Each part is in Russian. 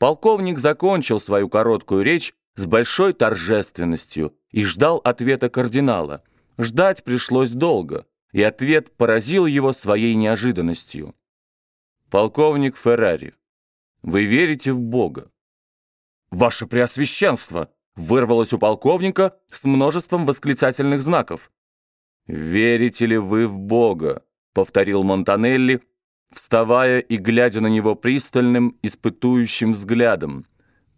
Полковник закончил свою короткую речь с большой торжественностью и ждал ответа кардинала. Ждать пришлось долго, и ответ поразил его своей неожиданностью. «Полковник Феррари, вы верите в Бога?» «Ваше Преосвященство!» вырвалось у полковника с множеством восклицательных знаков. «Верите ли вы в Бога?» — повторил Монтанелли, вставая и глядя на него пристальным, испытующим взглядом.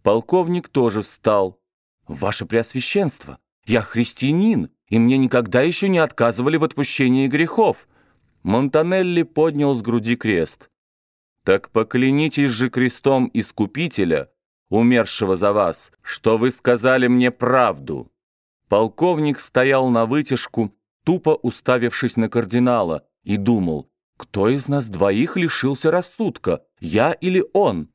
Полковник тоже встал. «Ваше Преосвященство, я христианин, и мне никогда еще не отказывали в отпущении грехов». Монтанелли поднял с груди крест. «Так поклянитесь же крестом Искупителя, умершего за вас, что вы сказали мне правду». Полковник стоял на вытяжку, тупо уставившись на кардинала, и думал, кто из нас двоих лишился рассудка, я или он?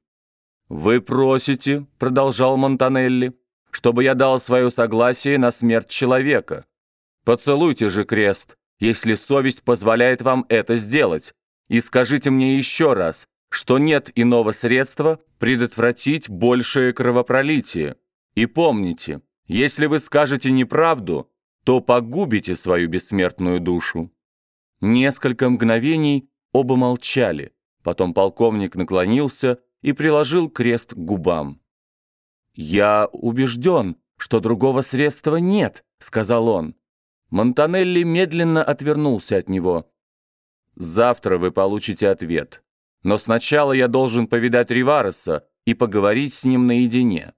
«Вы просите», — продолжал Монтанелли, «чтобы я дал свое согласие на смерть человека. Поцелуйте же крест, если совесть позволяет вам это сделать, и скажите мне еще раз, что нет иного средства предотвратить большее кровопролитие. И помните, если вы скажете неправду, то погубите свою бессмертную душу». Несколько мгновений оба молчали. Потом полковник наклонился и приложил крест к губам. «Я убежден, что другого средства нет», — сказал он. Монтанелли медленно отвернулся от него. «Завтра вы получите ответ. Но сначала я должен повидать Ривареса и поговорить с ним наедине».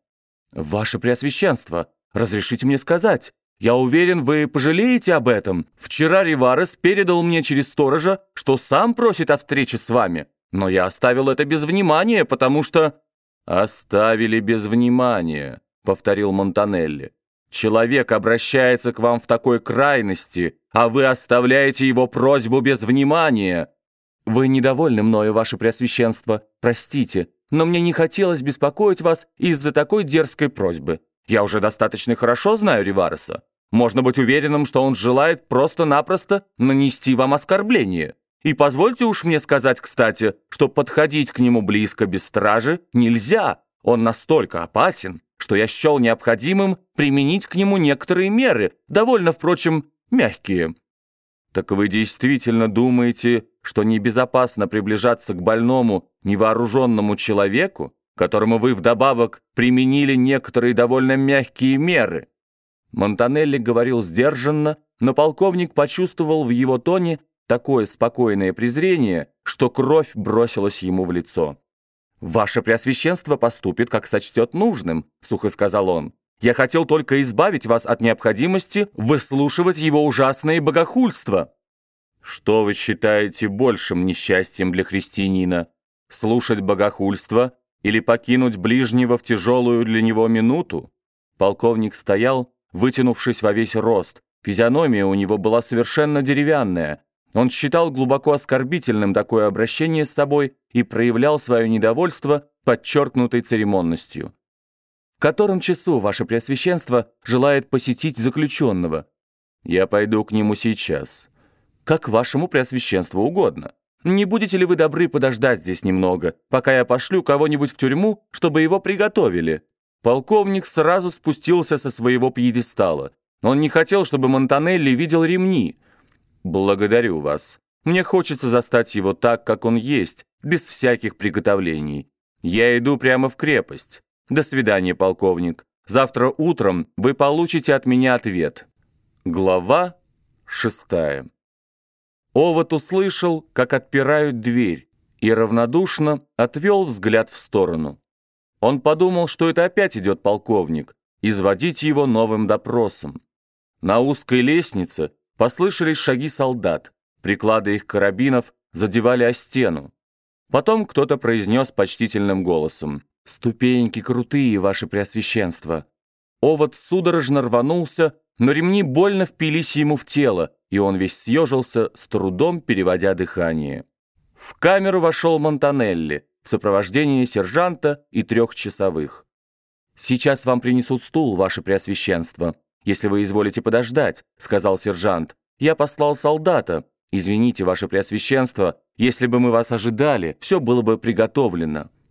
«Ваше Преосвященство, разрешите мне сказать, я уверен, вы пожалеете об этом. Вчера Риварес передал мне через сторожа, что сам просит о встрече с вами. Но я оставил это без внимания, потому что...» «Оставили без внимания», — повторил Монтанелли. «Человек обращается к вам в такой крайности, а вы оставляете его просьбу без внимания». «Вы недовольны мною, ваше Преосвященство, простите, но мне не хотелось беспокоить вас из-за такой дерзкой просьбы. Я уже достаточно хорошо знаю Ривареса. Можно быть уверенным, что он желает просто-напросто нанести вам оскорбление. И позвольте уж мне сказать, кстати, что подходить к нему близко без стражи нельзя. Он настолько опасен, что я счел необходимым применить к нему некоторые меры, довольно, впрочем, мягкие. Так вы действительно думаете, что небезопасно приближаться к больному, невооруженному человеку, которому вы вдобавок применили некоторые довольно мягкие меры?» Монтанелли говорил сдержанно, но полковник почувствовал в его тоне такое спокойное презрение, что кровь бросилась ему в лицо. «Ваше Преосвященство поступит, как сочтет нужным», — сухо сказал он. «Я хотел только избавить вас от необходимости выслушивать его ужасные богохульства». «Что вы считаете большим несчастьем для христианина? Слушать богохульство или покинуть ближнего в тяжелую для него минуту?» Полковник стоял, вытянувшись во весь рост. Физиономия у него была совершенно деревянная. Он считал глубоко оскорбительным такое обращение с собой и проявлял свое недовольство подчеркнутой церемонностью. «В котором часу ваше Преосвященство желает посетить заключенного?» «Я пойду к нему сейчас». «Как вашему Преосвященству угодно. Не будете ли вы добры подождать здесь немного, пока я пошлю кого-нибудь в тюрьму, чтобы его приготовили?» Полковник сразу спустился со своего пьедестала. Он не хотел, чтобы Монтанелли видел ремни. «Благодарю вас. Мне хочется застать его так, как он есть, без всяких приготовлений. Я иду прямо в крепость. До свидания, полковник. Завтра утром вы получите от меня ответ». Глава шестая. Овод услышал, как отпирают дверь, и равнодушно отвел взгляд в сторону. Он подумал, что это опять идет полковник, изводить его новым допросом. На узкой лестнице послышались шаги солдат, приклады их карабинов задевали о стену. Потом кто-то произнес почтительным голосом «Ступеньки крутые, ваше преосвященство». Овод судорожно рванулся, но ремни больно впились ему в тело, и он весь съежился, с трудом переводя дыхание. В камеру вошел Монтанелли сопровождении сержанта и трех часовых. «Сейчас вам принесут стул, ваше преосвященство, если вы изволите подождать», — сказал сержант. «Я послал солдата. Извините, ваше преосвященство, если бы мы вас ожидали, все было бы приготовлено».